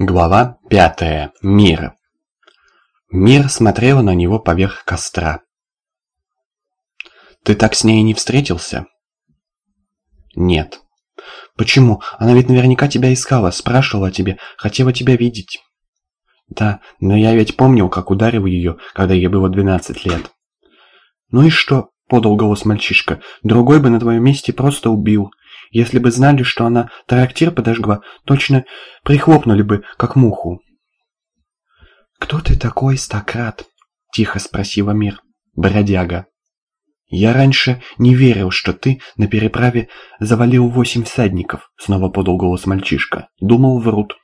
Глава пятая. Мир. Мир смотрела на него поверх костра. «Ты так с ней не встретился?» «Нет». «Почему? Она ведь наверняка тебя искала, спрашивала о тебе, хотела тебя видеть». «Да, но я ведь помнил, как ударил ее, когда ей было двенадцать лет». «Ну и что?» — подал голос мальчишка. «Другой бы на твоем месте просто убил. Если бы знали, что она трактир подожгла, точно прихлопнули бы, как муху. «Кто ты такой, Стократ?» — тихо спросила Мир. «Бродяга». «Я раньше не верил, что ты на переправе завалил восемь всадников», — снова подал голос мальчишка. «Думал, врут».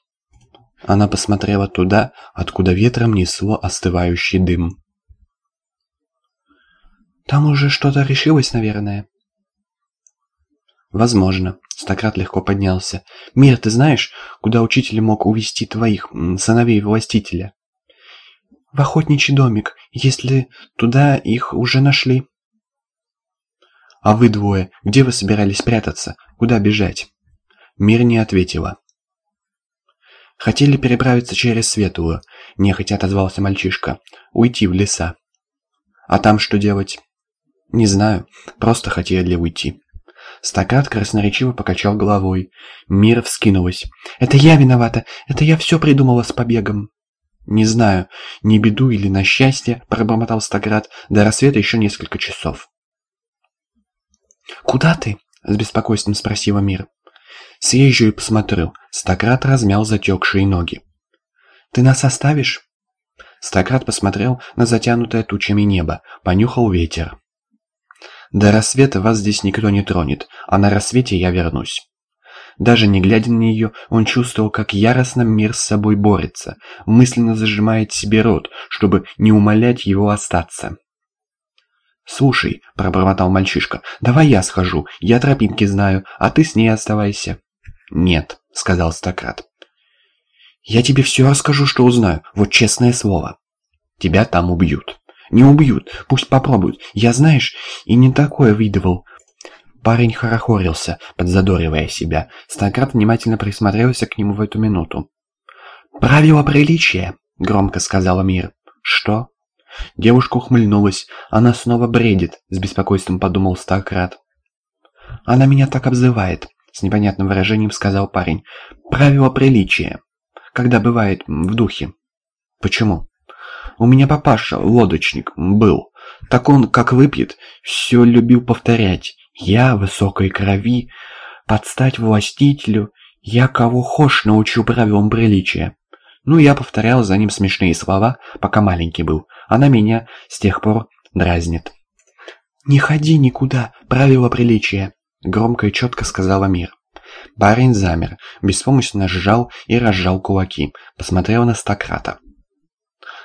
Она посмотрела туда, откуда ветром несло остывающий дым. «Там уже что-то решилось, наверное», «Возможно». Стократ легко поднялся. «Мир, ты знаешь, куда учитель мог увести твоих сыновей властителя?» «В охотничий домик, если туда их уже нашли». «А вы двое, где вы собирались прятаться? Куда бежать?» Мир не ответила. «Хотели переправиться через Светлую», — нехотя отозвался мальчишка. «Уйти в леса». «А там что делать?» «Не знаю, просто хотели уйти». Стакат красноречиво покачал головой. Мира вскинулась. «Это я виновата! Это я все придумала с побегом!» «Не знаю, не беду или на счастье», — пробормотал Стаград. «До рассвета еще несколько часов». «Куда ты?» — с беспокойством спросила Мир. «Съезжу и посмотрю». Стаград размял затекшие ноги. «Ты нас оставишь?» Стаград посмотрел на затянутое тучами небо, понюхал ветер. До рассвета вас здесь никто не тронет, а на рассвете я вернусь. Даже не глядя на нее, он чувствовал, как яростно мир с собой борется, мысленно зажимает себе рот, чтобы не умолять его остаться. «Слушай», — пробормотал мальчишка, — «давай я схожу, я тропинки знаю, а ты с ней оставайся». «Нет», — сказал Стократ. «Я тебе все расскажу, что узнаю, вот честное слово. Тебя там убьют». Не убьют, пусть попробуют. Я, знаешь, и не такое видывал. Парень хорохорился, подзадоривая себя. Стократ внимательно присмотрелся к нему в эту минуту. «Правило приличия», — громко сказала Мир. «Что?» Девушка ухмыльнулась. «Она снова бредит», — с беспокойством подумал Старкрат. «Она меня так обзывает», — с непонятным выражением сказал парень. «Правило приличия. Когда бывает в духе». «Почему?» У меня папаша, лодочник, был. Так он, как выпьет, все любил повторять. Я высокой крови, подстать властителю, я кого хошь научу правилам приличия. Ну, я повторял за ним смешные слова, пока маленький был. Она меня с тех пор дразнит. «Не ходи никуда, правила приличия», — громко и четко сказала Мир. Парень замер, беспомощно сжал и разжал кулаки, посмотрел на Стократа.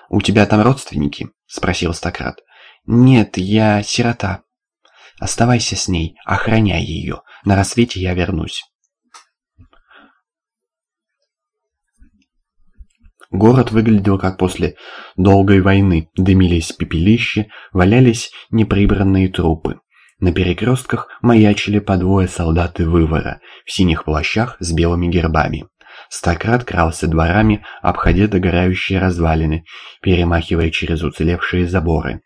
«У тебя там родственники?» — спросил Стократ. «Нет, я сирота». «Оставайся с ней, охраняй ее. На рассвете я вернусь». Город выглядел как после долгой войны. Дымились пепелища, валялись неприбранные трупы. На перекрестках маячили по двое солдаты вывора в синих плащах с белыми гербами. Стократ крался дворами, обходя догорающие развалины, перемахивая через уцелевшие заборы.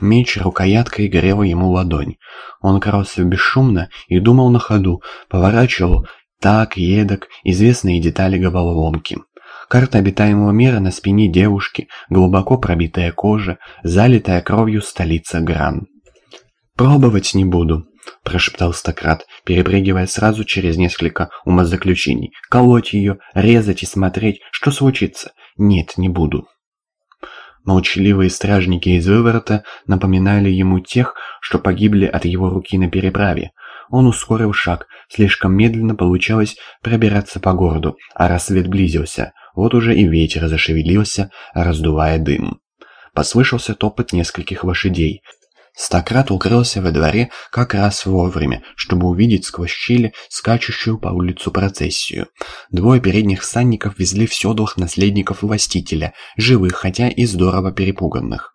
Меч рукояткой грел ему ладонь. Он крался бесшумно и думал на ходу, поворачивал так, едок, известные детали головоломки. Карта обитаемого мира на спине девушки, глубоко пробитая кожа, залитая кровью столица Гран. «Пробовать не буду», – прошептал Стократ, перепрыгивая сразу через несколько умозаключений. «Колоть ее, резать и смотреть, что случится? Нет, не буду». Молчаливые стражники из выворота напоминали ему тех, что погибли от его руки на переправе. Он ускорил шаг, слишком медленно получалось пробираться по городу, а рассвет близился. Вот уже и ветер зашевелился, раздувая дым. Послышался топот нескольких лошадей. Стократ укрылся во дворе как раз вовремя, чтобы увидеть сквозь щели скачущую по улицу процессию. Двое передних всадников везли в седлах наследников властителя, живых, хотя и здорово перепуганных.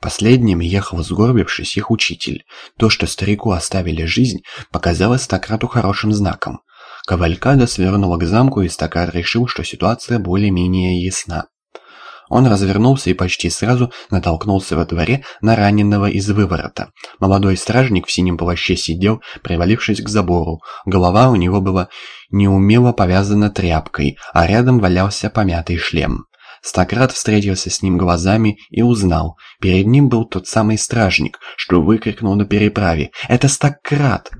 Последним ехал сгорбившись их учитель. То, что старику оставили жизнь, показалось Стократу хорошим знаком. Кавалькада свернула к замку, и Стакар решил, что ситуация более-менее ясна. Он развернулся и почти сразу натолкнулся во дворе на раненого из выворота. Молодой стражник в синем плаще сидел, привалившись к забору. Голова у него была неумело повязана тряпкой, а рядом валялся помятый шлем. Стократ встретился с ним глазами и узнал. Перед ним был тот самый стражник, что выкрикнул на переправе. «Это Стократ!»